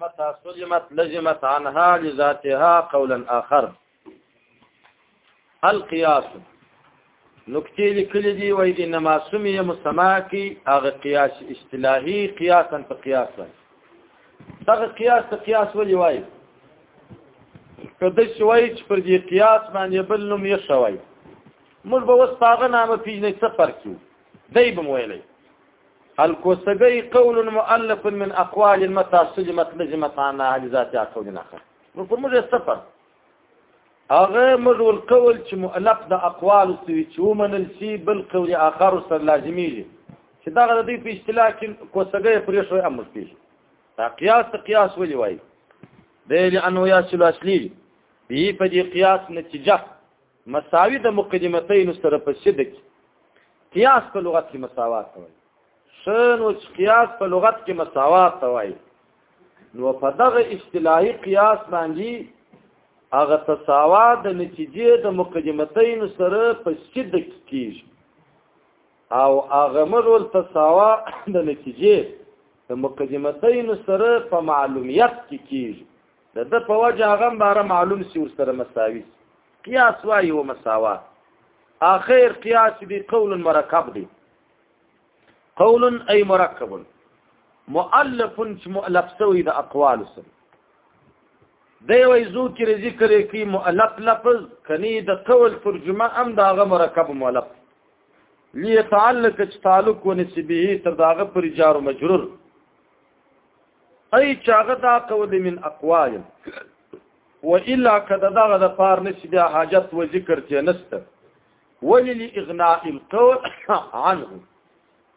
متى سلمت لزمت عنها لذاتها قولا آخر القياس نکته لیکلې دی وای د انما سميه مسما کی هغه قياس اصطلاحي قياسا په قياس وای دغه قياس ته قياس ولي وای کده شوي چې پر دې قياس باندې بل نوم یې شوی موږ به وس پاغه نامه پیژنې څه فرق یو دی به ویلې الكوسبي قول مؤلف من اقوال متى سلمت لزمت عنها لذات قول اخر نقول موږ سفر هغه موږ القول چې مؤلف د اقوال سوي چې ومنل شي بل قول اخر سره لازميږي چې دا د دې په اصطلاح کې کوسګي پرې شوی امر پیږي دا قیاس قیاس ولي وایي دی لانه یاسل اصلي به په دې قیاس نتیجه مساوی د مقدمتین سره په شد کې قیاس په لغت کې مساوات وایي شن او قیاس په لغت کې مساوات وایي نو په دغه اصطلاحي قیاس باندې هغه تساوات د نتیجې د مقدمتین سره په شد کې کیږي او هغه مرول تساوا د نتیجې د مقدمتین سره په معلومیت کې کیږي د د په وجه هغه بار معلوم سی ور سره مساوي قیاس وایي و مساوات اخر قیاس دی قول مرکب دی قول ای مرکب مؤلف مؤلف سوی د اقوال سره دی وای ذکر ذکر کی مؤلف لفظ کني د قول ترجمه ام داغه مرکب مؤلف ليتعلق تعلق ونسبه تر داغه پر جار مجرور اي چاغه دا قول من اقوال والا کدا دغه د پار نشي بیا حاجت و ذکر ته نسته ولل اغناء القول عنه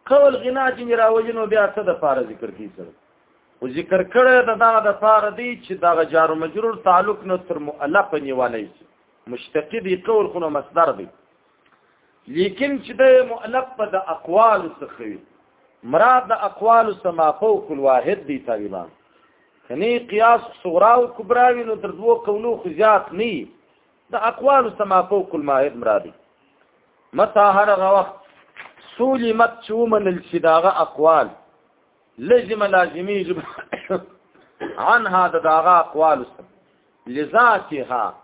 قول غنا چې راوجنو بیا څه د پار ذکر کیږي او ذکر کړه د دا د فار دی چې دا جار مجرور تعلق نه تر مؤلف نیولای شي مشتقی دی قول خو مصدر دی لیکن چې د مؤلف په د اقوال څخه وي مراد د اقوال سما فوق الواحد دی طالبان کني قیاس صغرا او کبرا وي نو تر دوه قولو خو زیات نه د اقوال سما فوق الواحد مرادي متا هرغه وخت سولي مت چې من الشداغه اقوال لازم لازمي جب عن هذا داغه اقوال لذاتها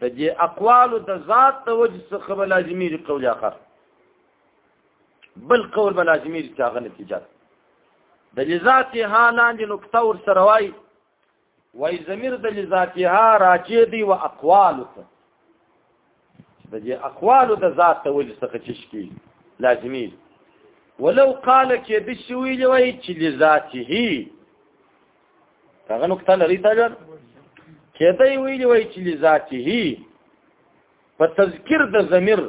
د دې اقوال د ذات د وجه څخه به لازمي دي قول اخر بل قول به لازمي دي چې هغه نتیجه د لذاتها لاندې نقطه ور سره وای وای ضمیر د لذاتها راجع دی و اقوال ته د دې اقوال د ذات د وجه څخه چې شکی لازمي ولو قال کې د شوی لوي چې لذاته هغه نقطه لري تاجر کته ویلی وای چې لذاته په تذکر د ضمیر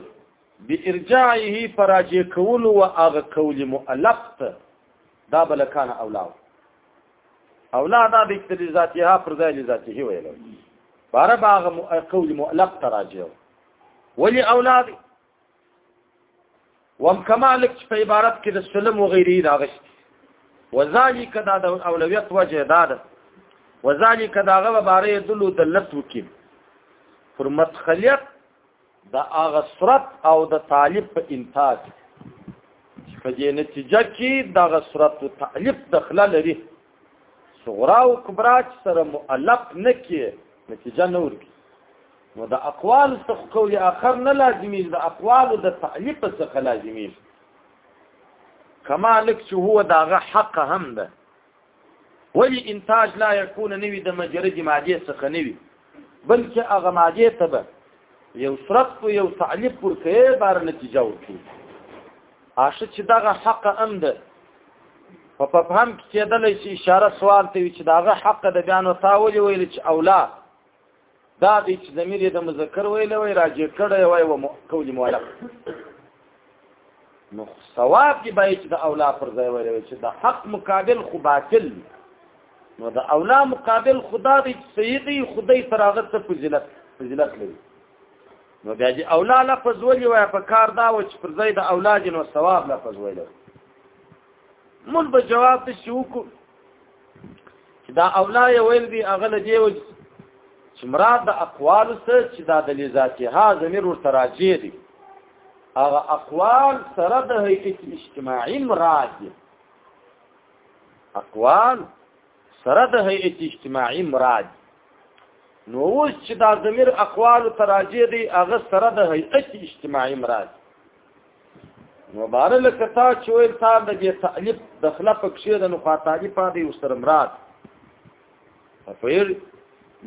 بارجاعه فراجع کول او هغه کول مؤلف ته دا بل کان اولاو اولا دا د اکتلزاتها پر ځای لذاته ویل بار باغ قول مؤلف تراجع ولی اولاد وم کمالک چې په عبارت کې د سلم و غیره راغشت وذالک دا د اولویت وجه دا ده وذالک دا غو باره دلو دلت وکي پر مدخلیت د هغه صورت او د طالب په انتاج په دې نتیجه کې د هغه صورت او طالب دخله لري صغرا او کبرا سره مؤلف نه کې نتیجه نه ورګي نو د اقوال څخه قول اخر نه لازمي د اقوال د تعلیق څخه لازمي کما لک چې هو داغه حق هم ده ولی انتاج لا يكون نوی د مجرد ماده څخه نوی بلکې هغه ماده ته به یو صرف او یو تعلیق ورکه بار نتیجه ورکړي عاشه چې دغه حق هم ده په پفهم کې کېدل شي اشاره سوال ته چې دغه حق د بیان او تاول ویل چې اولاد دا د چې ضمیر د مذکر ویل وی راجع کړی وی و قول مؤلف نو ثواب کې باید چې د اولا پر ځای ویل وی چې د حق مقابل خو باطل نو د اولا مقابل خدا د سیدی خدای تراغت ته فضیلت فضیلت لري نو بیا چې اولا لفظ ویل وی په کار دا و چې پر ځای د اولا جنو ثواب لفظ ویل مون به جواب ته شو دا اولا یې ویل دی هغه له دیو چې مراد د اقوال سره چې دا د لذاتها زمير ورته راځي دي هغه اقوال سره د هیئت اجتماعي مراد دي اقوال سره د هیئت اجتماعي مراد نو اوس چې دا زمير اقوال تراجي دي هغه سره د هیئت اجتماعي مراد مبارک لکه تا چې ویل تا د دې تعلیف د خلا په کښې د نقاطالي پاتې او سره مراد فیر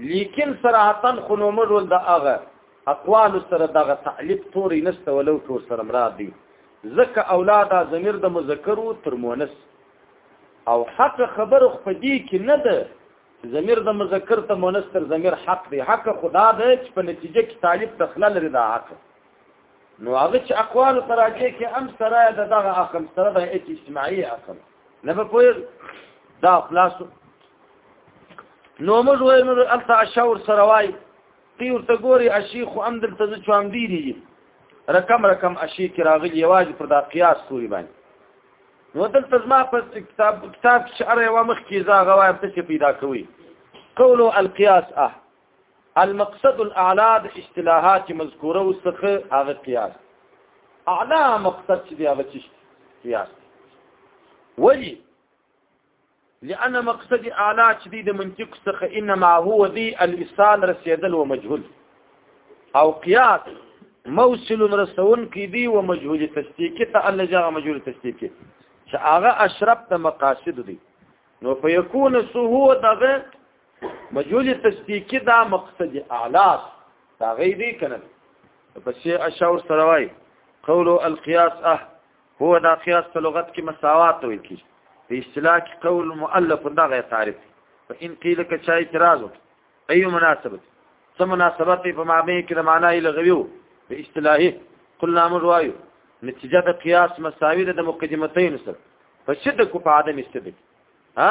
لیکن صراحتا خو نو موږ ول د هغه اقوال سره دغه تعلیف تورې نشته ولو تور سره مراد دي ځکه اولاد ضمیر د مذکر او تر مؤنث او حق خبر خو دې کې نه ده ضمیر د مذکر ته مؤنث تر ضمیر حق دی حق خدا ده چې په نتیجه کې طالب دخله لري دا حق نو هغه چې اقوال ته راځي کې هم سره د دغه عقل سره د اجتماعي عقل نه به پوهې دا خلاص نو موږ وایو نو الته اشور سره وای تی ورته ګوري اشي خو هم دلته ځو هم دی دی رقم رقم اشي کې راغلی یواز پر دا قیاس کوي باندې نو دلته زما په کتاب کتاب شعر یو مخ کې زاغه وای ته پیدا کوي قولو القياس اه المقصد الاعلى د اصطلاحات مذکوره وسخه هغه قیاس اعلى مقصد چې دی هغه چې قیاس ولی لأن مقصد اعلى چې دی د منطق څخه انما هو دی الاصال رسیدل و مجهول او قیاس موصل رسون کی دی و مجهول تصدیق ته الله جاء مجهول تصدیق چې هغه اشرف د مقاصد دی نو فیکون سهو دغه مجهول تصدیقی دا مقصد اعلی دا غیبی کنه پس اشاور سره وای قول القياس اه هو دا قياس په لغت کې مساوات ویل کی په اصطلاح کې قول مؤلف دا غیر تعریف فان قيل ک چا اعتراض اي مناسبت سم مناسبت په معنی کې د معنی لغویو په اصطلاحي قلنا مر وایو نتیجه د قياس مساوی د مقدمتین سره په شد کو په عدم استدلال ها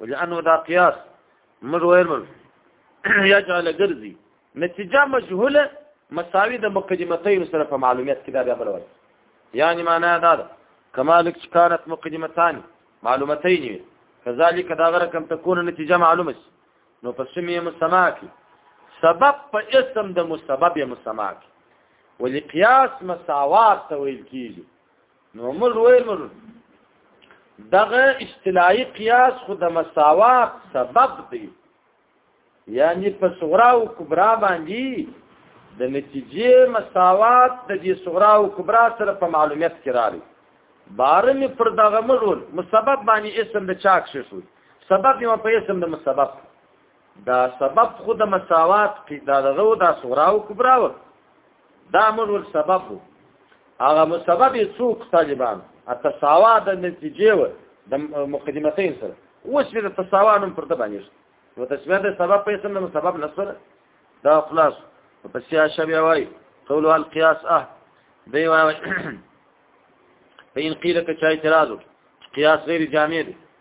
ولانه دا قیاس موږ ویل یا جعل ګرځي نتیجه مجهوله مساوي د مقدمتین سره په معلومیت کې دا بیا بل وایي یعنی معنا دا ده کمالک چې کانت مقدمتان معلومتین وي کذالک دا غره کم تكون نتیجه معلومه شي نو په سمې مسما کې سبب په اسم د مسبب مسما کې ولقياس مساوات ته ویل کیږي نو موږ وایو دغه اصطلاحي قیاس خو د مساوات سبب دی یعنی په صغرا او کبرا باندې د نتیجې مساوات د دې صغرا او کبرا سره په معلومیت کې راغلی بارم پر دغه مړول مسبب باندې اسم د چاک شې شو سبب یې په اسم د مسبب دا سبب خو د مساوات کې دا دغه او دا صغرا او کبرا و دا مول ول سبب و هغه مسبب څوک طالبان التساوا د نتیجې و د مقدمتین سره اوس د تساوا نوم پر د باندې نو تسویه د سبب په اسم د مسبب نصر دا خلاص په سیا شبیا وای قول القياس اه دی وای په ان قیل ته چا اعتراض قیاس غیر جامع دی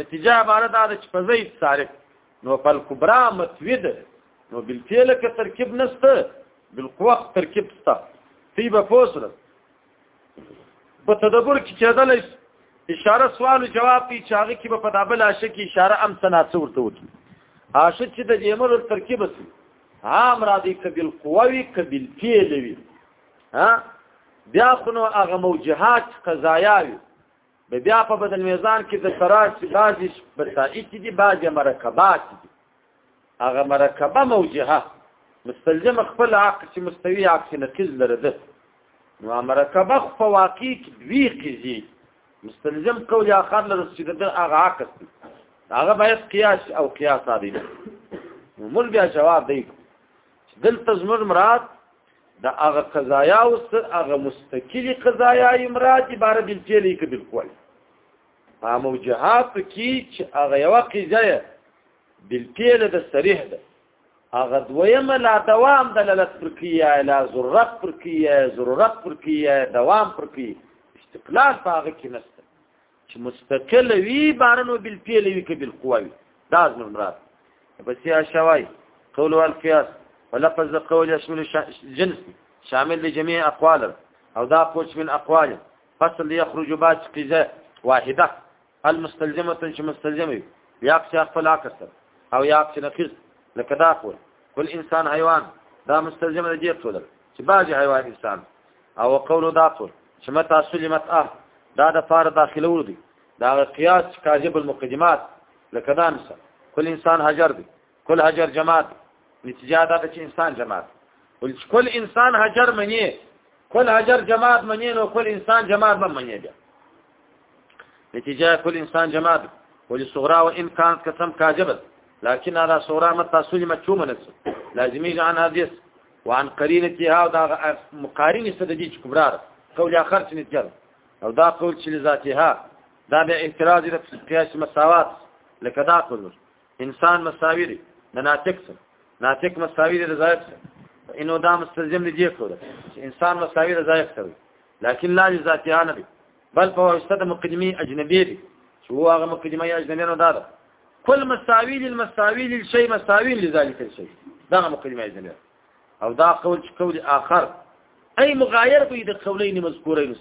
نتیجه عبارت دا ده چې په زید صارف نو فل کبرا متوی ده نو بالفعل کې ترکیب نشته بالقوه ترکیب شته تی به فوسره په تدبر کې کېدل اشاره سوال او جواب دی چې هغه کې په دابل عاشق کې اشاره ام سناسه ورته وکړي عاشق چې د جمر ترکیب شي عام را دي کبل قوي کبل فعل وي ها بیا خو نو هغه موجهات قضایاوي به بیا په بدل میزان کې د سراج بعضی بسائی چې دي بعضی مرکبات دي هغه مرکبه موجهه مستلزم خپل عقل چې مستوي عکس نقیز لره ده نو مرکبه خو په واقع کې دوی کېږي مستلزم قول آخر لره چې د هغه عکس دی هغه باید قیاس او قیاس عادي نو مول بیا جواب دی دلته زمر مراد دا هغه قضایا او هغه مستقلی قضایا امراد عبارت دي چې لیک بالکل په موجهات کې چې هغه یو قضایا بالکل د صریح ده هغه دویمه لا دوام دلالت پر کیه لا ضرورت پر کیه ضرورت پر کیه دوام پر کیه استقلال په هغه کې نشته چې مستقل وي بارنو بل پیل وي کې بل قوي دا زموږ مراد بس یا شوای قول والقياس ولفظ قول يشمل جنس شامل لجميع اقوال او دا قوش من اقوال فصل يخرج باج قزاء واحده المستلزمه چې مستلزمه یا چې خپل عکس او یا چې نقیض لکه دا قول کل انسان حیوان دا مستلزم دی ټول چې بعضی حیوان انسان او قول دا قول چې متا سلمت اه دا د فار داخله ور دي دا قیاس کاذب المقدمات لکه دا مثال کل انسان حجر دی کل حجر جماعت نتیجه دا چې انسان جماعت ول کل انسان حجر منی کل حجر جماعت منی نو کل انسان جماعت به منی بیا نتیجه کل انسان جماعت ول صغرا و ان كانت قسم كاذبه لكن هذا صغرا متى سلمت شو منس لازم يجي عن هذه وان قرینه چې او دا مقارنه څه د دې کبرار قول اخر چې نتجر او دا قول چې لذاتها دا به اعتراض د قیاس مساوات لکه دا قول انسان مساوی دی نه ناطق سره ناطق مساوی دی د ظاهر سره انو دا مستلزم دی جې کړو چې انسان مساوی د ظاهر سره لكن لا لذاتها نه بل په واسطه د مقدمي اجنبي دي چې هو هغه مقدمي اجنبي نه ده کل مساوي للمساوي للشيء مساوي لذلك الشيء دا مقدمي اجنبي او دا قول چې قول اخر اي مغاير به د قولين مذکورين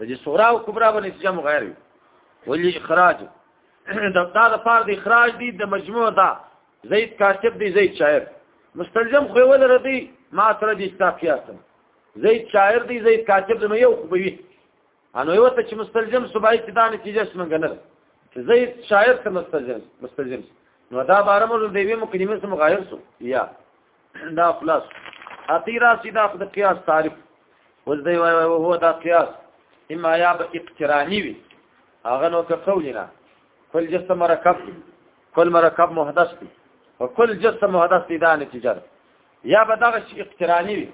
د دې صغرا او کبرا باندې چې مغاير وي ولي اخراج دا دا د فار د اخراج دي د مجموع دا زید کاتب دی زید شاعر مستلزم خو ول ردی ما سره دي استافیاتم زید شاعر دی زید کاتب دی نو یو خو وي انو یو ته چې مستلزم صبای چې دا نتیجه څنګه نه ده زید شاعر ته مستلزم مستلزم نو دا بار مو د دیوی مقدمه سره مغایر سو یا دا خلاص اخیرا سیدا خد قیاس تعریف ول دی وای او هو دا قیاس اما یا به اقترانی وي هغه نو که قولینا کل جسم مرکب کل مرکب محدث دی وکل جسم محدث دی دا نتیجه ده یا به دغه شي اقترانی وي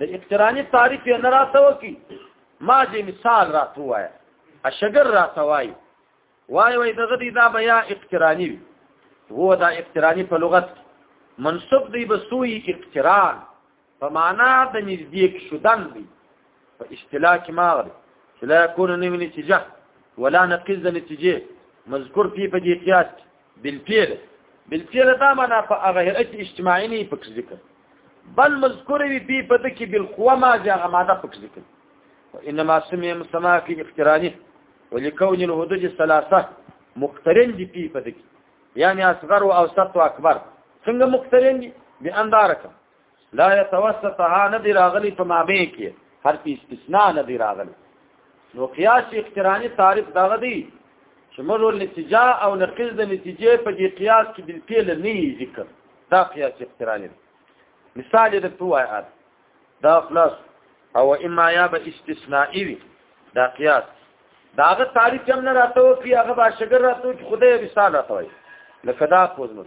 د اقترانی تعریف یې نه راته وکی ما دې مثال راته وایا اشګر راته وای وای وای دغه دې دا بیا اقترانی وي هو دا اقترانی په لغت منصب دی بسوی اقتران په معنا د نږدې شدن دی په اصطلاح کې ماغري چې لا يكون نوی نتیجه ولا نقیز نتیجه مذکور فی په دې قیاس بالفعل بالفعل دا معنا په هغه هر چې اجتماعي نه پکې ذکر بل مذکور وي په پد کې بالخوا ما ځه هغه ماده پکې ذکر وانما سمي مسما کې اقتراني ولكون الهدج الثلاثه مقترن دي په پد کې یعنی اصغر او اوسط او اکبر څنګه مقترن دي بأندارکم لا يتوسطها ندی راغلی په مابه کې هر په استثناء ندی راغلی نو قیاس اقترانی تعریف دغه دی چې مرو نتیجه او نقیز د نتیجې په دې قیاس کې بل پیل نه ذکر دا قیاس اقترانی مثال د توایات دا خلاص او اما یا به استثنائی وي دا قیاس داغه تعریف هم نه راته او هغه باشګر راته خدای رساله راته وي لکه دا کوزمر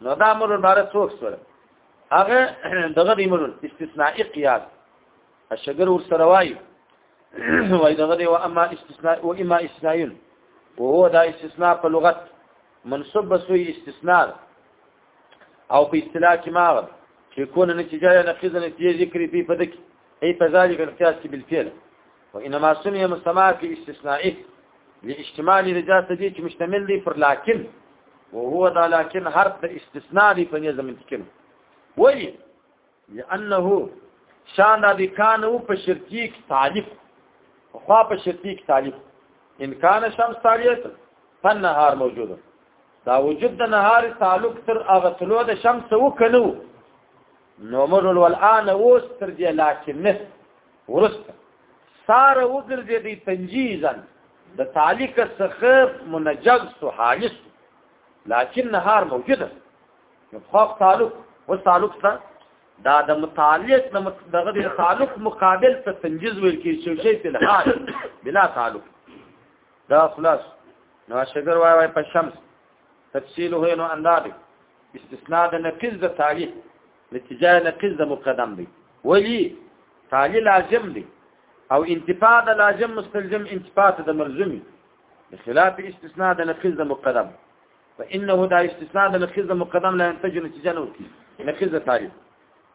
نو دا امر المعروف څوک سره هغه دغه د امر استثنائی قیاس الشجر ور سره وای وای دغه دی و اما استثناء و اما استثناء وهو دا استثناء په لغت منصوب بسوی استثناء او په اصطلاح کې ما چې کونه نتیجه نقیزه نتیجه ذکر په دکی ای په ذالک القیاس بالفعل وانما سمي مسمى في استثنائه لاجتماع لرجاس دي چې مشتمل دي پر لكن وهو دا لكن حرف د استثناء دی په نظم کې ولی لانه شان د کان او په شرطي کې تعلیق خو په شرطي کې تعلیق ان کان شمس تعلیق فنهار موجود دا وجود د نهار تعلق تر هغه طلوع د شمس وکنو نو مر الان اوس تر دې لكن نه ورسته ساره وګرځې دی تنجیزن د تعلیق څخه منجز سو حالس لكن نهار موجوده نو خاص تعلق و تعلق ته دا د متعلق د دغه د تعلق مقابل ته تنجیز ویل کی چې شی په الحال بلا تعلق دا خلاص نو شګر وای وای په شمس تفصیل هو نو انداد استثناء د نفذ د تعلیق لتجا نقل د مقدم دی ولی تالی لازم دی او انتفاع د لازم مستلزم انتفاع د ملزمی بخلاف استثناء د نقل د مقدم فانه دا استثناء د نقل د مقدم لا ينتج نتیجه نه ورکی نقل د تالی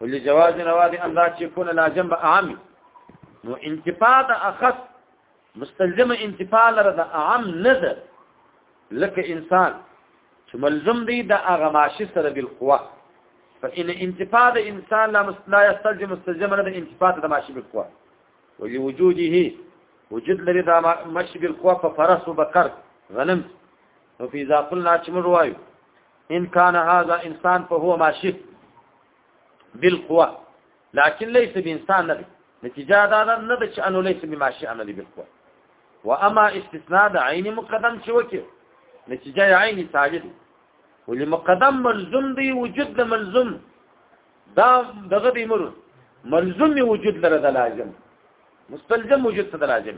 ولې جواز نه وادي ان ذات يكون لازم به عام نو انتفاع د اخص مستلزمه انتفاع لره د عام نه ده لکه انسان چې ملزم دی د هغه ماشي سره بالقوه فإن انتفاع د انسان لا لا يستلزم مستلزم نه د انتفاع د ماشي بالقوه ولوجوده وجود لري د ماشي بالقوه په فرس او بقر غنم وفي ذا قلنا چې موږ وایو ان كان هذا انسان فهو ماشي بالقوه لكن ليس بانسان نبي نتيجه دا دا نه چې انه ليس بماشي انه دي بالقوه واما استثناء د عين مقدم چې وکي نتيجه عين ساجد ولي مقدم ملزم دی وجود د ملزم دا دغه دی مر ملزم وجود لره د لازم مستلزم وجود ته د لازم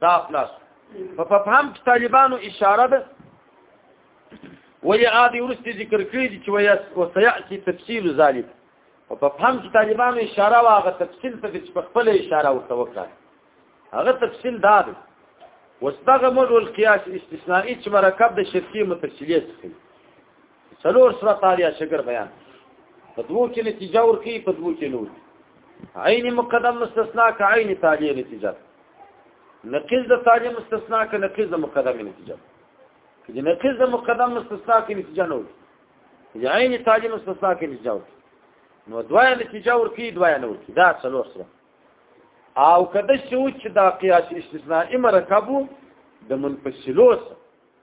دا خلاص په فهم طالبانو اشاره ده وی عادي ورست ذکر کړی چې وی او سياتي تفصيل ذلك او په فهم طالبانو اشاره واغه تفصيل ته چې په خپل اشاره ورته وکړه هغه تفصيل دا ده واستغمر القياس استثنائي چې مرکب د شرطي متفصيليه څخه څلور سره تالیا شکر بیان په دوو کې نتیجه ورکی په دوو کې نور عین مقدم مستثنا ک عین تالیا نتیجه نقیز د تالیا مستثنا ک نقیز د مقدم نتیجه کله نقیز د مقدم مستثنا ک نتیجه نور عین تالیا مستثنا ک نتیجه ورکی نو دوه نتیجه ورکی دوه نه ورکی دا څلور سره او کده شو چې دا قیاس استثناء مرکبو د منفصلوس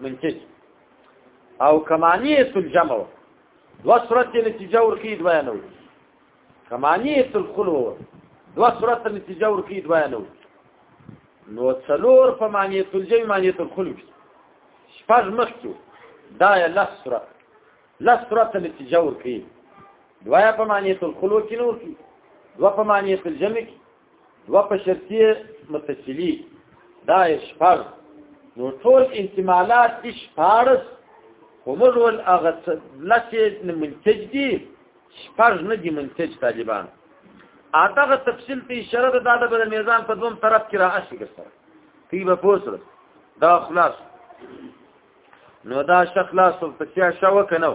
منتج او کمانیه الجمع دو صورت نتیجه ورکی دو نو کمانیه الخلو دو صورت نتیجه ورکی دو نو نو څلور په معنی الجمع معنی الخلو شپږ مخکې دا یې لس صورت لس صورت نتیجه ورکی دو په معنی الخلو کې نور کی دو په معنی الجمع کې دوه په شرطیه متصلی دا شپږ نو ټول احتمالات دي شپارس همر ول هغه لکه منتج دي شپږ نه دي منتج طالبان اته تفصیل ته اشاره ده دا د بدل میزان په دوم طرف کې راځي ګسره تی به پوسره دا خلاص نو دا شخلاص په سیا شو کنو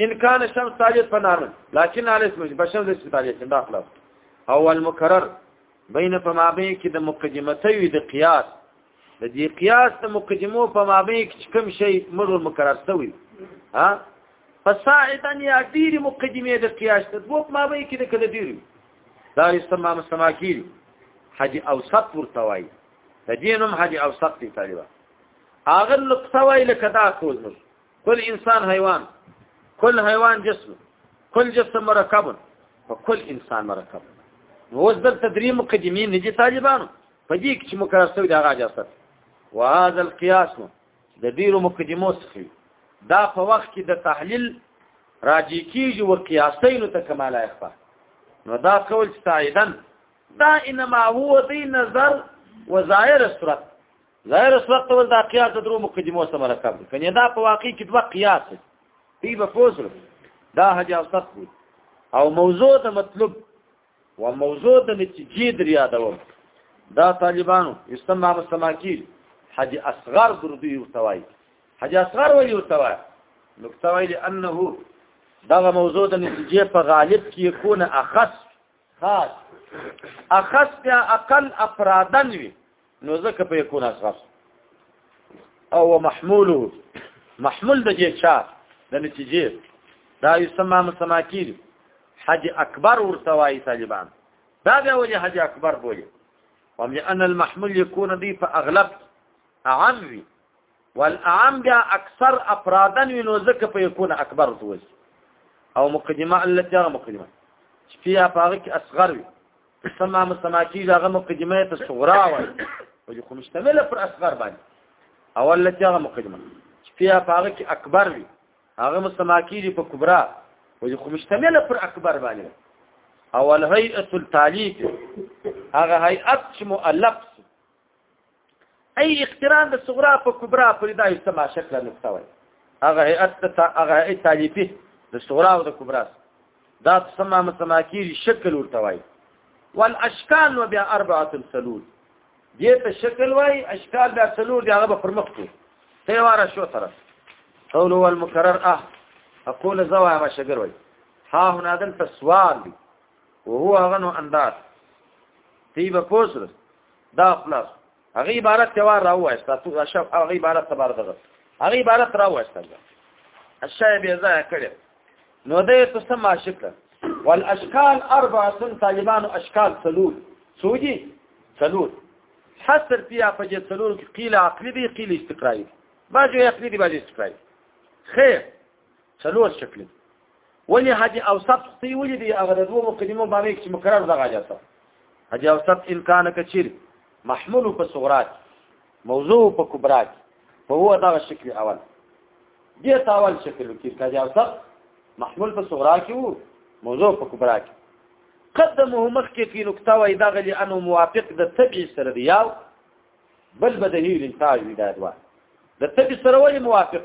ان كان الشمس تاجت فنعمل لكن على اسمه فالشمس ليست تاجت دا خلاف او المكرر بين فما بين کې د مقدمتوي د قياس د دې قياس د مقدمو په ما بين کې کوم شی مر مکرر شوی ها فصاعدا يا ډير مقدمه د قياس د وو په ما بين کې د کده ډير دا استما مستما کیږي حج اوسط ورته وای د دینم حج اوسط دی طالبہ اغه نقطه وای لکه دا کوز كل انسان حيوان كل حيوان جسم كل جسم مركب وكل انسان مركب نو دل تدریم مقدمي نجي طالبانو په دې کې چې مقرر شوی دا غاجه سره وهذا القياس د ډیرو مقدمو څخه دا په وخت کې د تحلیل راجی کیږي او قیاسینو ته کمال اخفا نو دا قول چې دا انما هو دی نظر و ظاهر صورت ظاهر اس وخت ول دا قیاس د درو مقدمو سره مرکب دی کنه دا په واقع کې دوه قیاس دی دی په فوسر دا حاجی او سخت دی او موضوع د مطلب و موضوع د نتیجې در یادوم دا طالبانو استماع مستماکی حاجی اصغر دردی ورتوای حاجی اصغر وی ورتوای نکته ویل انه دا موضوع د نتیجې په غالب کې کونه اخص خاص اخص بیا اقل افرادن وي نو ځکه په یکون اصغر او محموله محمول د جې چا د نتیجې دا یسمى مسما کیږي حج اکبر ورته وایي طالبان دا بیا ولې حج اکبر بولي ومن ان المحمول يكون دي فاغلب عمي والاعم بیا اکثر افرادا وینو ځکه په یکون اکبر توس او مقدمه التي هغه مقدمه چې فيها پاره کې اصغر وي سما مسما چې هغه مقدمه ته صغرا وي او چې مشتمله پر اصغر باندې او التي هغه مقدمه چې فيها پاره کې اکبر وي هغه مسما کې په کبرا او چې مشتمله پر اکبر باندې او الهيئه التاليف هغه هيئت مؤلف ای اقتران د صغرا په کبرا پر دای سما شکل نقطه وای هغه هيئت هغه هيئت تالیفي د صغرا او د کبرا دا سما مسما کیږي شکل ورته وای والاشکال وبیا اربعه سلول دې ته شکل وای اشکال بیا سلول دی هغه پر مخ ته سیواره شو طرف قول هو المكرر اه اقول زوا ما شجر وای ها هنا دلته سوال دی وهو غنو انداز تیبه پوسره دا خلاص هغه عبارت ته وار راوایست تاسو اشرف هغه عبارت ته بار دغه هغه عبارت راوایست الشای به ځای کړی نو دې ته سم عاشق والاشکال اربعه طالبان اشکال ثلور سوجي ثلور حصر فيها فجه ثلور قيل عقلي دي قيل استقرائي بعضي عقلي دي بعضي استقرائي خير څلور شکل ولې حاجی اوسط خطي ولې دی هغه د دوه مقدمو باندې چې مکرر دغه جاته حاجی اوسط ان کان کثیر محمول په صغرات موضوع په کبرات فهو دغه شکل اول دې تاول شکل کې حاجی اوسط محمول په صغرات کې وو موضوع په کبرات قدمه مخکې په نقطه وای دغه لانه موافق د تبع سره دی یاو بل بدهی لنتاج دی دا د تبع سره وای موافق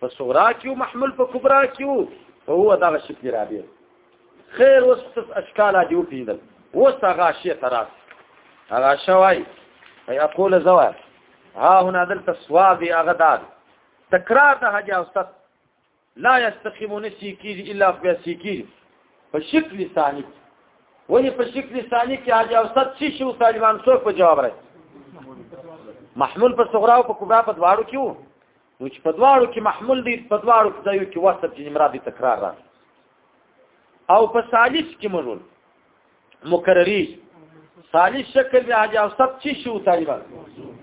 په صغرا کې محمول په کبرا کې او هو دغه شي په رابع خیر اوس تاسو اشکال دی او پیدل اوس هغه شی تراس هغه شوای ای اقول زوا ها هنا دلته ثواب هغه دار تکرار د حاجی استاد لا یستقیمون سیکیر الا فی سیکیر په شکل ثانی ولی په شکل ثانی کې حاجی استاد چې شو طالبان څوک په جواب راځي محمول په صغرا او په کبرا په دواړو کې وو نو چې په دواړو کې محمول دی په دواړو کې ځایو کې وصف جنې مراد تکرار را او په ثالث کې مرول مکرری ثالث شکل بیا جا سب چی شو طالبا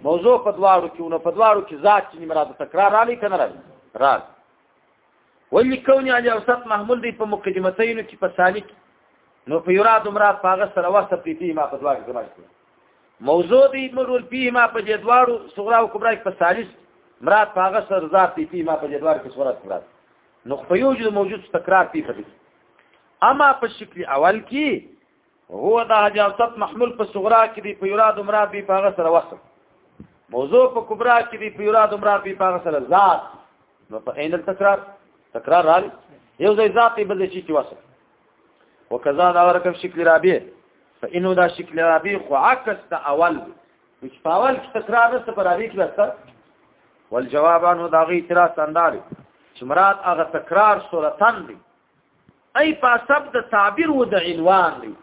موضوع په دواړو کې نو په دواړو کې ذات جنې مراد تکرار را لې کنه را را ولی کونی علی اوسط محمول دی په مقدمتینو کې په ثانی کې نو په یراد مراد په هغه سره واسطه پیتی ما په دواړو زمای کړو موضوع دی مرول پی ما په جدوارو صغرا او کبرا په ثالث مراد په هغه سره ذات پیتی ما په جدوار کې صغرا کبرا نو په یو جد موجود تکرار پیتی اما په شکل اول کې هو دا حجاصت محمول په صغرا کې دی په یراد عمره بي په هغه سره وصل موضوع په کبرا کې دی په یراد عمره بي په هغه سره ذات نو په عین التکرار تکرار راغلی یو ځای ذات بل شي چې وصل وکذا دا ورکه شکل رابع فانه دا شکل رابع خو عکس ته اول چې په اول کې تکرار نه پر رابع کې وسته والجواب انه دا غي اعتراض انداري چې مراد هغه تکرار صورتن دی ای په سب د تعبیر و د عنوان دی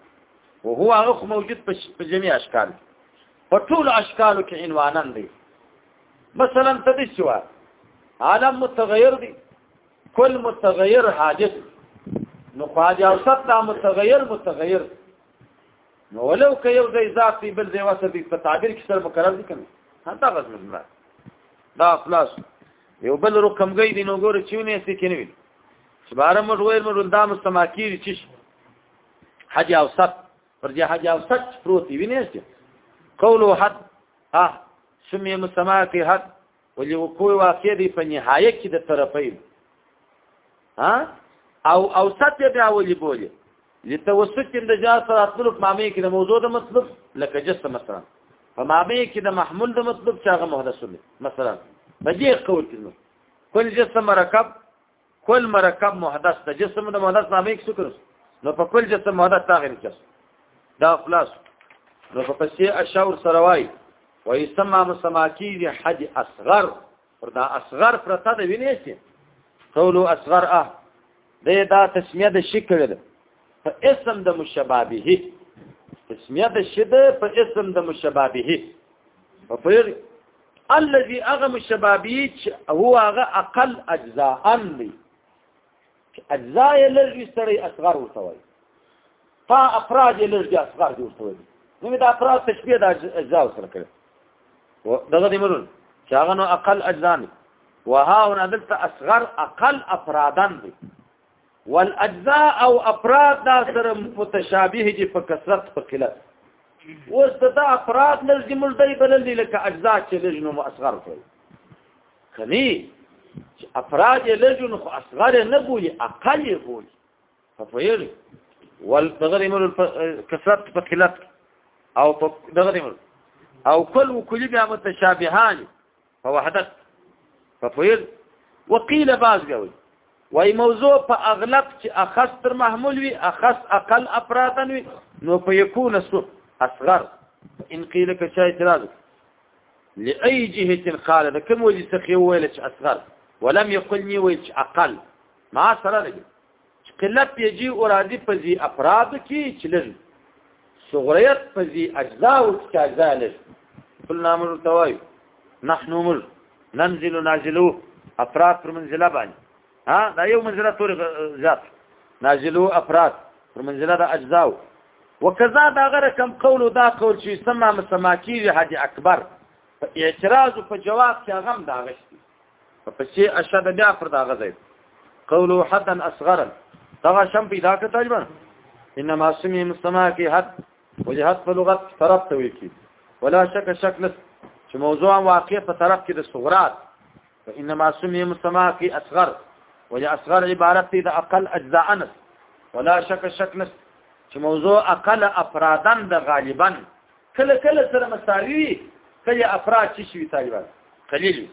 او هو هغه موجود په جميع اشکال په ټول اشکالو کې عنوانن دی مثلا تدې سوا عالم متغیر دی کل متغیر حاجت نو خواجه او سب دا متغیر متغیر نو ولو که یو ځای ذات دی بل ځای واسه دی په تعبیر کې سره مقرر دي کنه هدا غز مزمرا دا خلاص یو بل رقم گئی دی نو ګوره چونه سې کینوي چې بار موږ ویل موږ دا مستما کیږي چې حج اوسط پر دې حج اوسط پروت وي نه شي قولو حد ها سمي مستما کې حد ولې وکوي واقع دی په نهایت کې د طرفین ها او اوسط بیا ولې بوله لتوسط کې د جاز سره خپل معنی کې د موضوع د مطلب لکه جسم مثلا په معنی کې د محمول د مطلب چې هغه محدث مثلا په دې قول کې کل جسم مرکب کل مرکب محدث د جسم د محدث نامې څه کړو نو په کل جسم محدث تاغیر جسم دا خلاص نو په پسې اشاور سروای و یسمى مسماکی دی حد اصغر پر دا اصغر پرته د وینې شي قول اصغر اه د دا تسمیه د شکل ده په اسم د مشبابه تسمیه د شده په اسم د مشبابه په الذي اغم الشبابيج هو هغه اقل اجزاء اني اجزاء لږ سره اصغر ورته وي فا افراد لږ دي اصغر دي ورته وي نو دا افراد تشبيه د اجزاء سره کوي دغه دي مرون چې هغه نو اقل اجزاء وها هنا دلته اصغر اقل افرادان دي والاجزاء او افراد دا سره متشابه دي په کثرت په قلت اوس دا افراد لږ دي ملدی بللی لکه اجزاء چې لږ نو اصغر کوي کني چې افراد لږ نو اصغر نه بوي اقل بوي ففيل والتغرم الكثرت په قلت او دغرم او کل وکلی بیا متشابهان په وحدت په فعل وقيل باز غوي وای موضوع په اغلب چې اخص تر محمول وي اخص اقل افرادن وي نو په يكون سو اصغر ان قيل كشي اعتراض لاي جهه قال ده کوم وجه سخي ویل چې اصغر ولم يقلني ويل اقل ما سره لګي چې قلت پیجی او راځي په ځي افراد کې چې لږ صغریت په ځي اجزا او چې اجزا لږ کل نامر توای نحن مل ننزل نازلو افراد پر منزله باندې ها دا یو منزله تور ذات نازلو افراد پر منزله د اجزا وکذا دا غره کم قول دا قول چې سما مسما کیږي حج اکبر اعتراض په جواب کې غم دا غشتي پسې اشد بیا پر دا غځي قولو حدا اصغرا دا شم پیدا کړ تجربه انما سمي مستمع کې حد وجهت په لغت طرف ته وکی ولا شک شک نس چې موضوع واقع په طرف کې د صغرات انما سمي مستمع کې اصغر وجه اصغر عبارت دی د اقل اجزاء نس ولا شک شک نس چې موضوع اقل افرادن د غالبا کله کله سره مساوي وي کله افراد چې شي طالبان قلیل وي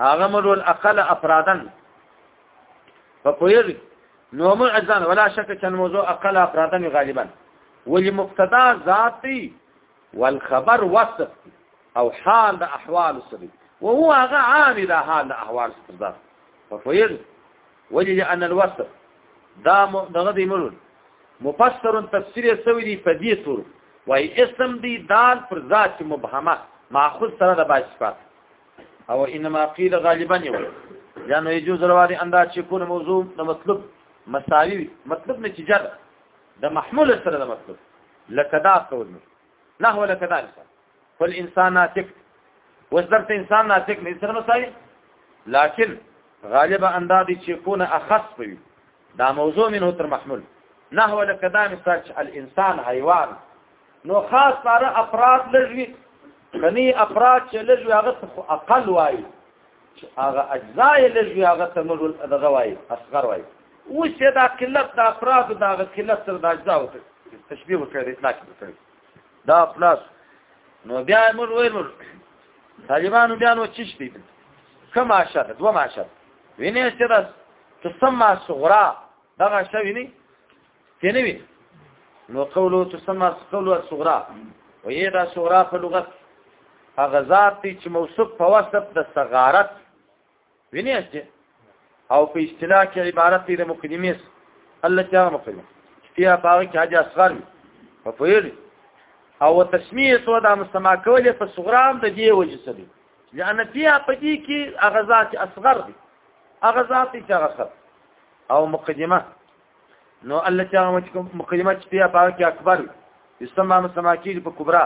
هغه مرول اقل افرادن په پویر نو مو ځان ولا شک چې موضوع اقل افرادن غالبا ولي مقتدا ذاتي والخبر وصف او حال د احوال سره وهو هغه عامل حال د احوال سره په پویر ولی لأن الوصف دا دغه دی مرون مفسر تفسیر سوی دی په دې تور وای اسم دی دال پر ذات مبهمه ماخذ سره د باج صفات او انما قيل غالبا یو لانه يجوز روادي انداز چې کونه موضوع د مطلب مساوي مطلب نتیجه ده د محمول سره د مطلب لکه دا قول نحو لك ذلك فالانسان ناتق وصدرت انسان ناتق نه سره مساوي لكن غالبا اندادي چې يكون اخص وي دا موضوع منه تر محمول نحو لك دا مثال چې الانسان حيوان نو خاص سره افراد لږوي غني افراد چې لږوي هغه اقل وایي هغه اجزاء لږوي هغه ته موږ دغه وایي اصغر وایي اوس چې دا قلت د افرادو د هغه قلت سره د اجزاء تشبیه وکړي اطلاق وکړي دا پلاس نو بیا موږ ویلو طالبانو بیا نو چی شته کوم عشر دوه معشر وینې چې دا تسمى صغرا دغه شوی نه کنه وی نو قولو تسمى قولو الصغرى وهي دا صغرى په لغت هغه ذات دی چې موصوف په وصف د صغارت ویني چې او په اصطلاح کې عبارت دی د مقدمه الله تعالی مقدمه فيها باغ کې حاجه اصغر په فعل او تسمیه سو دا مستما کول په صغرا هم د دې وجه سره لأن فيها پدې کې اغزات اصغر دي اغزات چې اغزر او مقدمه نو الله تعالی چې کوم مقیمه چې بیا په کې اکبر یسمى مسما کیږي په کبرا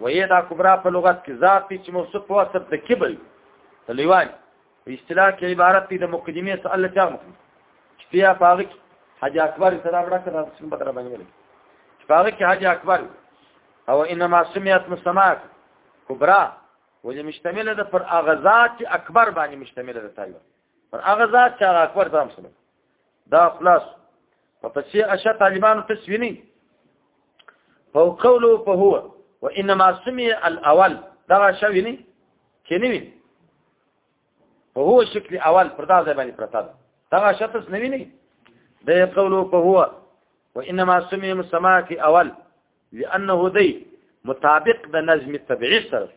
وې دا کبرا په لغت کې ذات چې موصوف په واسطه د کبل تلیوان په اصطلاح کې عبارت دی د مقدمه څخه الله تعالی چې بیا په کې حج اکبر سره بڑا کړه چې په تر باندې چې په کې حج اکبر او انما سميت مسما کبرا ولې مشتمله ده پر اغزات اکبر باندې مشتمله ده تایو پر اغزات چې اکبر تام سره دا خلاص په تفسیر اشا طالبانو تسوینی فهو قوله فهو وانما سمي الاول دا شوینی کینی وی فهو شکل اول پر دا ځای باندې پرتا دا شتس نه ویني دا قوله فهو وانما سمي مسماك اول لانه دی مطابق د نظم طبيعي سره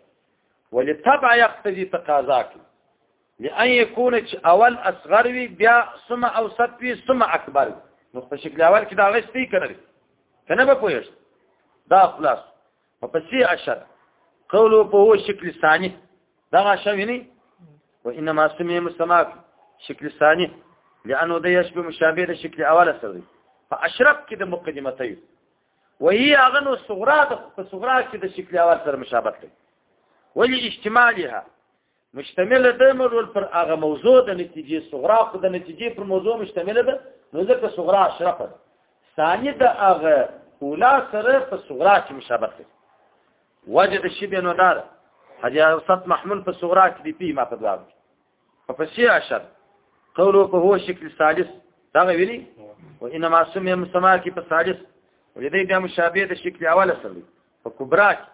ولتبع يقتضي تقاضاك لئن يكون چې اول اصغر وي بیا ثم اوسط وي ثم اکبر وي نو په شکل اول کې دا غشتي کنه کنه به پوهیږ دا خلاص په پسې اشر قولو په هو شکل ثاني دا شوی نه وانما سمي مسمى شکل ثاني لانه ده يشبه مشابه ده شکل اول سره فاشرق کې د مقدمتي وهي هغه نو صغرا د صغرا کې د شکل اول سره مشابهت لري ولې اجتماعها مشتمل ده مرول پر هغه موضوع د نتیجې صغرا خو د نتیجې پر موضوع مشتمل ده نو ځکه صغرا اشرف ده ثاني د هغه اولا سره په صغرا کې مشابه ده وجه د شی بنو دار حاجی اوسط محمول په صغرا کې دی پی ما په دوام په پسې اشر قولو په هو شکل ثالث دا ویلي و انما سمي مسما کې په ثالث ولدی بیا مشابه د شکل اول سره په کبرا کې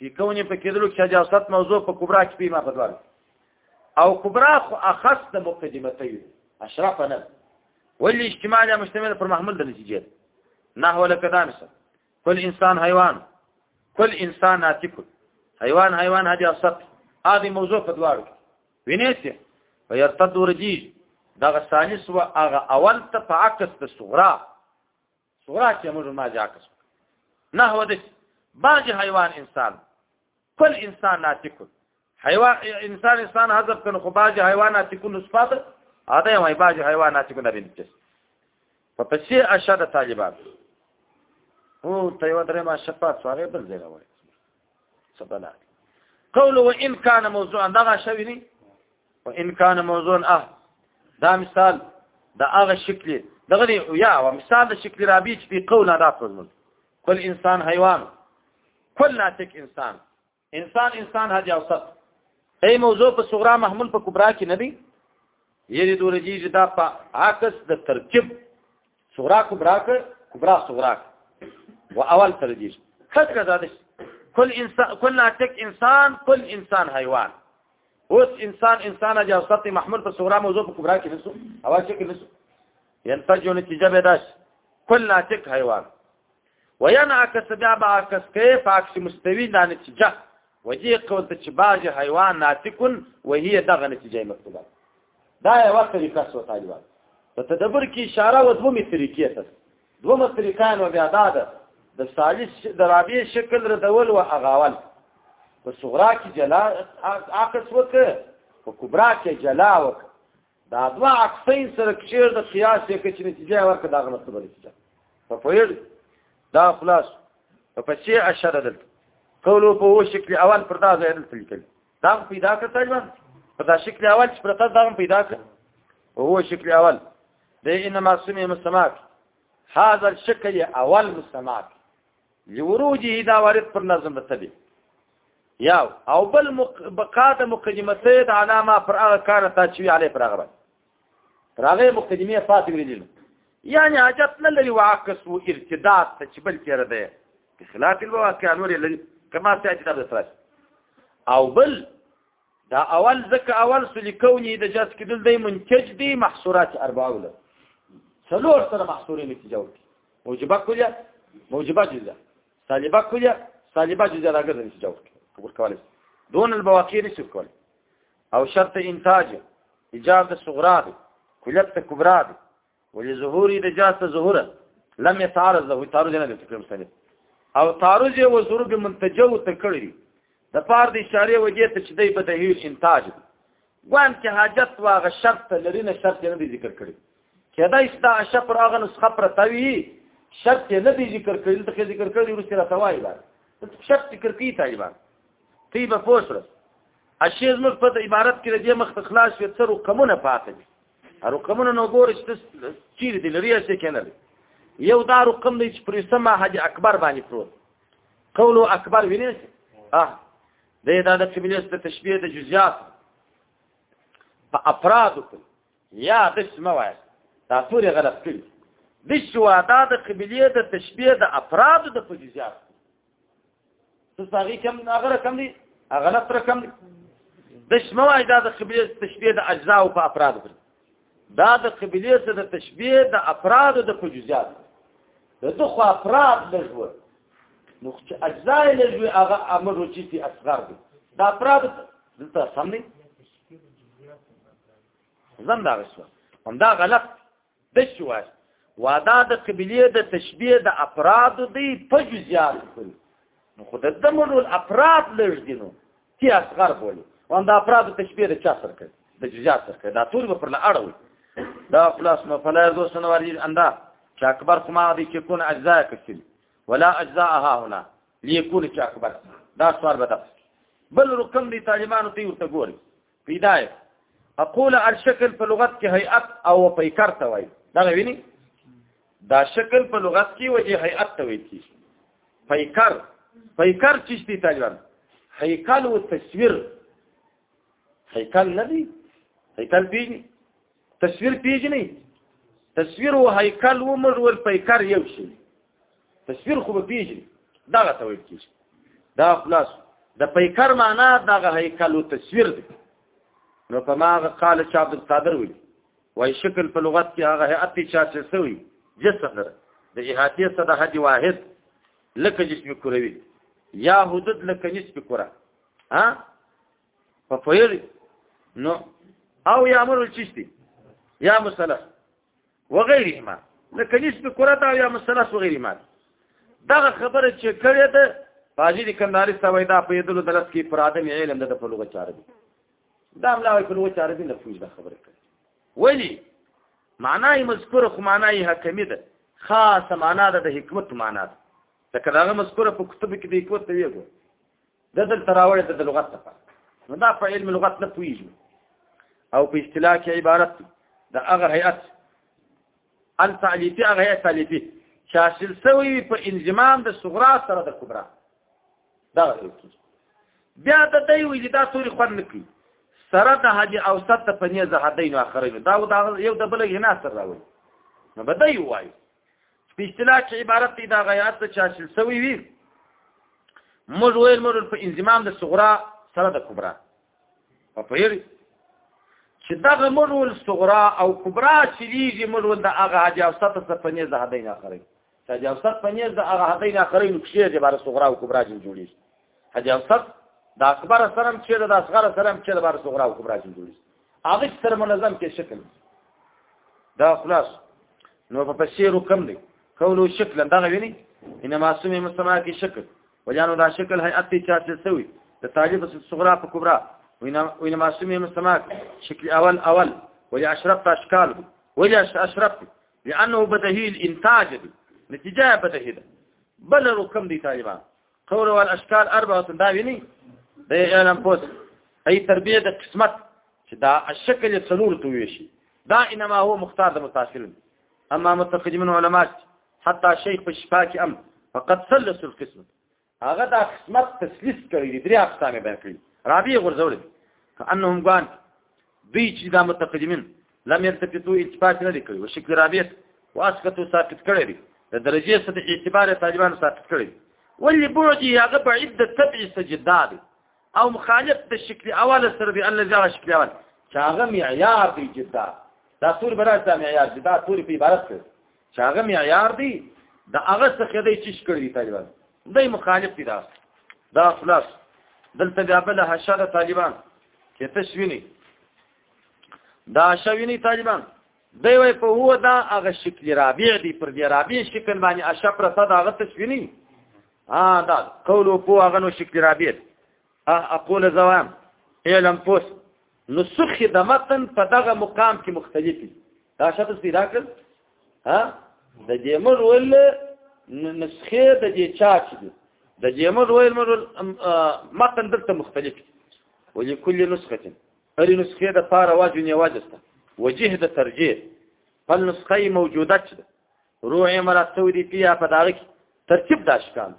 په کونی په کېدلو کې جاست موضوع په کبرا کې پیما بدوال او کبرا خو اخص د مقدمته یو اشرف نه ولی اجتماع یا مشتمل پر محمول د نتیجه نه ولا کدانسه کل انسان حیوان کل انسان ناتیکل حیوان حیوان هدي اصل هذه موضوع په دواړو وینېسه ويرتد رجيج دغه ثالث و هغه اول ته په عکس د صغرا سورا چې موږ ما جا کس نه هو دې باج حیوان انسان کل انسان ناتیک حیوان انسان انسان حذف کنه خو باج حیوان ناتیک نو صفات اده وای باج حیوان ناتیک نه بنتس په پسې اشد طالبان هو تیو درې ما شفاعت سواره بل ځای راوړي سبحان قول وان كان موضوعا دغه شوی نه وان كان موضوع اه دا مثال دا هغه شکل دغه یا او مثال د شکل رابی چې په قول نه راځول کل انسان حیوان کل ناتک انسان انسان انسان هدي اوسط ای موضوع په صغرا محمول په کبرا کې نه دی یی د ورجی جدا په عکس د ترکیب صغرا کبرا ک کبرا صغرا و اول ترجیح کله کذا کل انسان کل ناتک انسان کل انسان حیوان اوس انسان انسان اجا سطح محمول په صغرا موضوع په کبرا کې نسو اواز کې نسو ينتج نتیجه به داش کل ناطق حیوان وينعكس بیا به عکس کې فاکس مستوی دا نتیجه وجه قول ته چې باج حیوان ناطق وهي دغه نتیجه مکتوبه دا یو طریقه سو طالبان په تدبر کې اشاره و دوه طریقې ته دومه طریقه نو بیا دا ده د ثالث د رابع شکل ردول او اغاول په صغرا کې جلا عکس وک په کبرا کې جلا وک دا دوا عکسین سره کشیر د قیاس یې کې نتیجه ورکړه دا غلط خبره ده په پویر دا خلاص په پچې اشاره ده قولو په وو شکل اول پر دا ځای دلته لیکل دا پیدا کړ تجربه په دا شکل اول چې پر دا پیدا کړ وو شکل اول د انما سمي مستمات هذا الشكل اول مستمات لوروجه دا وارد پر لازم بتبي یا او بل بقات مقدمته د علامه پر هغه کار ته چې علي پر هغه پر هغه مقدمه فاتې ویل یعنی حاجت نه لري واقص او ارتداد ته چې بل کېره ده خلاف الواقع نور لري کما ساتي دا سره او بل دا اول ځکه اول سلی کونی د جاز کېدل دی منتج دی محصورات اربعه له څلور سره محصورې نتیجه ورکړي موجبه کلیه موجبه جزا سالبه کلیه سالبه جزا راګر نتیجه ورکړي ورکواله دون البواقی نشي کول او شرط انتاج ایجاب د صغرا دی کلیت د کبرا دی ولې ظهوري د جاسته ظهوره لم يتعرض له تعرض نه د کوم سره او تعرض یې وزور به منتجو ته کړی د پار د اشاره وجه ته چې دی په دهیل انتاج ګوان کې حاجت واغه شرط لري نه شرط نه دی ذکر کړی کدا استا شپر هغه نسخه پر توی شرط نه دی ذکر کړی ته ذکر کړی ورسره را توای بار شرط ذکر کی تایبا تی به پوسره اشیز مخ په عبارت کې د مخ خلاص وي تر کومه پاتې رقمونه نو ګورې چې چیرې دي لري څه کنه دي یو دا رقم دی چې پر سما حج اکبر باندې پروت قول اکبر ویني اه د دا د قبله ست تشبیه د جزئیات په افراد کې یا د اسم وای دا ټول غلط کړي د شو دا د قبله د تشبیه د افراد د جزئیات څه باغی کم هغه کم دي هغه نه تر کم دي د شمه وای دا د قبله تشبیه د اجزا او په افراد کړ دا د قبله سره د تشبیه د افراد د جزئیات د دغه افراد لږو نو چې اجزا لږو هغه امر او چې اصغر دي دا افراد دلته سم نه زم دا غشو هم دا غلط د شوای وادا د قبيله د تشبيه د افراد دی په جزيات کړ نو خود د دمرو افراد لږ دي نو کی اصغر بولی وان د افراد تشبيه د چا سره کړ د جزيات سره کړ دا ټول پر لا اړوي دا خلاص نو فلا دو سنواري اندا چې اکبر کومه دي چې کون اجزاء کسل ولا اجزاءها هنا ليكون چې اکبر دا سوال به بل رقم دي طالبانو ته ورته ګوري پیدای اقول الشکل په لغت کې هيئت او پیکر ته وایي دا ویني دا شکل په لغت کې وجه هيئت ته وایي کی پیکر پیکر چشتي تجربه هیکل او تصویر هیکل نه دی هیکل پیږي تصویر پیژنې تصویر او هیکل و موږ ور پیکر یو شي تصویر خو به پیژنې دغه ته ویل کیږي دا خلاص د پیکر معنا دغه هیکل او تصویر دی نو په ماغه قال چې عبد القادر وی وای شکل په لغت کې هغه هيئت چا چې سوی جسم لري د احاطې سره د حد واحد لکه جسم کروي یا حدود لکه نسب کره ها په فعل نو او یامر الچشتي یا مثلث وغيرهما لکه نسبه کرات او یا مثلث وغيرهما دغه خبره چې کړې ده باجی د کنداري سوي دا په یدلو دلس کې پر ادم علم د په لغه چاره دي دا ملاوي په لغه چاره دي نه فوج دا خبره کوي ولی معنی مذکور خو معنی حکمی ده خاصه معنا ده د حکمت معنا ده لکه داغه مذکوره په کتب کې د حکمت دی وګو د دلته راوړی د لغت لپاره نو دا په علم لغت نه پوهېږي او په اصطلاح کې عبارت دی د هغه هیئت التعلیفي هغه هیئت تعلیفي چې حاصل سوی په انضمام د صغرا سره د کبرا دا بیا د دې وی دا توري خور نکړي سره د هدي اوسط ته پنی زه هدي نو اخرې دا یو د بل نه سره راوي نو بدای وایي په اصطلاح کې عبارت دی دا غیات ته چاشل سوی وي موږ ویل موږ په انضمام د صغرا سره د کبرا په پیر چې دغه موږ ول صغرا او کبرا چې لیږي موږ ول د هغه حاجی او ست څخه پنځه د هدین اخري حاجی او ست پنځه د هغه هدین اخري نو کښې د بار صغرا او کبرا جن جوړي حاجی او ست د اکبر سره چې د اصغر سره چې د بار صغرا او کبرا جن جوړي هغه سره منظم کې شکل دا خلاص نو په پسیرو کم دی کولو شکل دا غویني ان معصومه مسما کې شکل وجانو دا شکل هيئت ته چاته سوی د طالب صغرا په کبرا وین معصومه مسما شکل اول اول ولي اشرف اشکال ولي اشرف لانه بدهي الانتاج دي نتیجه بدهي ده بل رقم دي طالبان قول والاشكال اربعه دا ویني د علم پوس ای تربیه د قسمت چې دا شکل څلور توي شي دا انما هو مختار د متاخر اما متقدمون علماء حتى شیخ په شفا کې ام فقط ثلث القسم هغه دا قسمت تسلیث کړی دی درې اقسام بیان کړی رابع غرزول کانهم ګان دوی چې دا متقدمین لم يلتفتوا التفات نه لیکي او شکل رابط واسکتو ثابت کړی دی د درجه ست اعتبار طالبان ثابت کړی ولې بوجي هغه بعید د تبع سجداد او مخالف د شکل اول سره دی الله جل شکل اول چې هغه معیار دی جدا دا ټول برات دا معیار دی دا ټول په عبارت کې چې هغه معیار دی د هغه څخه دی چې شکړی دی طالبان دای مخالف دي دا دا خلاص دلته بیا بل حشره طالبان چې تشوینی دا شوینی طالبان دی وای په هو دا هغه شکل رابع دی پر دی رابع شکل باندې اشپره صد هغه تشوینی ها دا قول او هغه نو شکل رابع اقول زوام علم پوس نسخ د متن په دغه مقام کې مختلف دي دا شته څه راکړ ها د دې مر ول نسخه د دې چا چې دي د دې مر ول مر متن دلته مختلف دي ولکل نسخه هر نسخه د پاره واجب نه واجسته وجه د ترجیح فل نسخه موجوده ده روح مراد ته دی پیا په داغه کې ترتیب دا شکان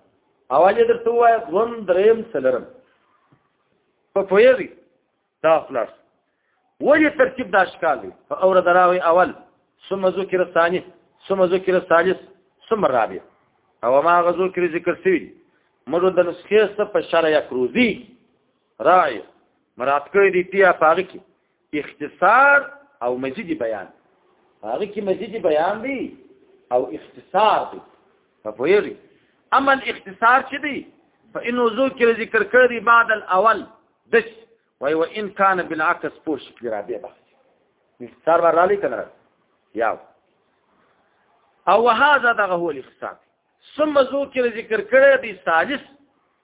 اول یې درته وایي دوم دریم سلرم په پویږي دا خلاص ولی ترتیب دا شکال دی فاور دراوی اول ثم ذکر الثاني ثم ذکر الثالث ثم الرابع او ما غزو کړی ذکر سوی مرو د نسخې څخه په شرع یکروزی راي مراد کړی دی تیا پاږي اختصار او مزید بیان هغه کې مزید بیان دی او اختصار دی په پوهیږي اما الاختصار چې دی فانه ذکر ذکر کړی بعد الاول دش وای و ان کان بالعکس پوش کې را دی بخت اختصار ورالي کنه یا او هذا دغه هو الاختصار ثم ذکر ذکر کړی دی ثالث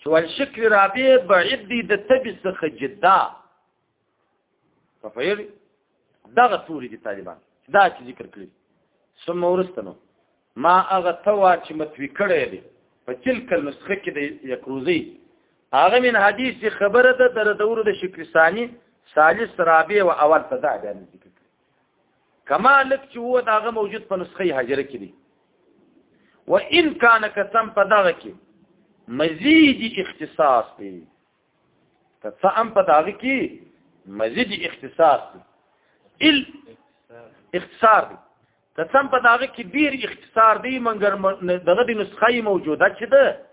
چې ول شکل رابع بعید دی د تبي څخه جدا په فیر دغه توري دي طالبان دا چې ذکر کړی ثم ورستنو ما هغه توا چې متوي کړی دی په تلک نسخه کې د یکروزی هغه من حدیث خبره ده در دور د شکرستاني ثالث رابع او اول ته دا بیان ذکر کما لک چې وو داغه موجود په نسخه حجره کې دي و ان کان کتم په دغه کې مزید اختصاص دی که څه هم په دغه کې مزید اختصاص دی ال اختصار دی که څه په دغه کې ډیر اختصار دی منګر دغه د نسخه موجوده چې ده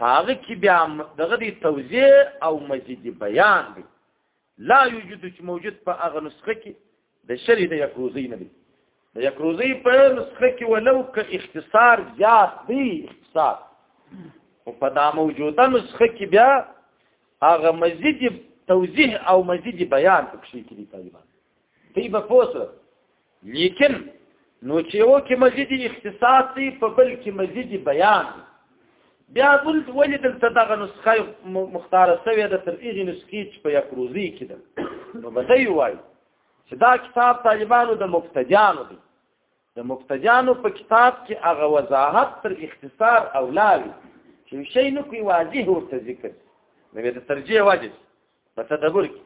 هغه کې بیا دغه د توزیع او مزید بیان دی لا یوجد چې موجود په هغه نسخه کې د شری د یکروزی نه دی د یکروزی په نسخه کې ولو که اختصار زیات دی اختصار او په دا موجوده نسخه کې بیا هغه مزید توضیح او مزید بیان پکې کړی طالبان دی په پوسه لیکن نو چې یو کې مزید اختصاص دی په بل کې مزید بیان بیا بل ولې دلته دغه نسخه مختار سوی د تر ایغه نسخې چې په یکروزی کې ده نو به دی وای چې دا کتاب طالبانو د مبتدیانو دی د مبتدیانو په کتاب کې هغه وضاحت تر اختصار او لاوی چې شی نو کوي واضح ورته ذکر نو د ترجیح واجب په تدبر کې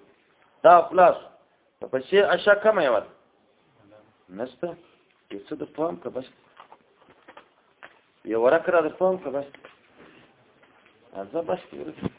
دا خلاص په شی اشا کم یو نسته څه د پام که بس یو ورکره د پام که بس ازه بس کې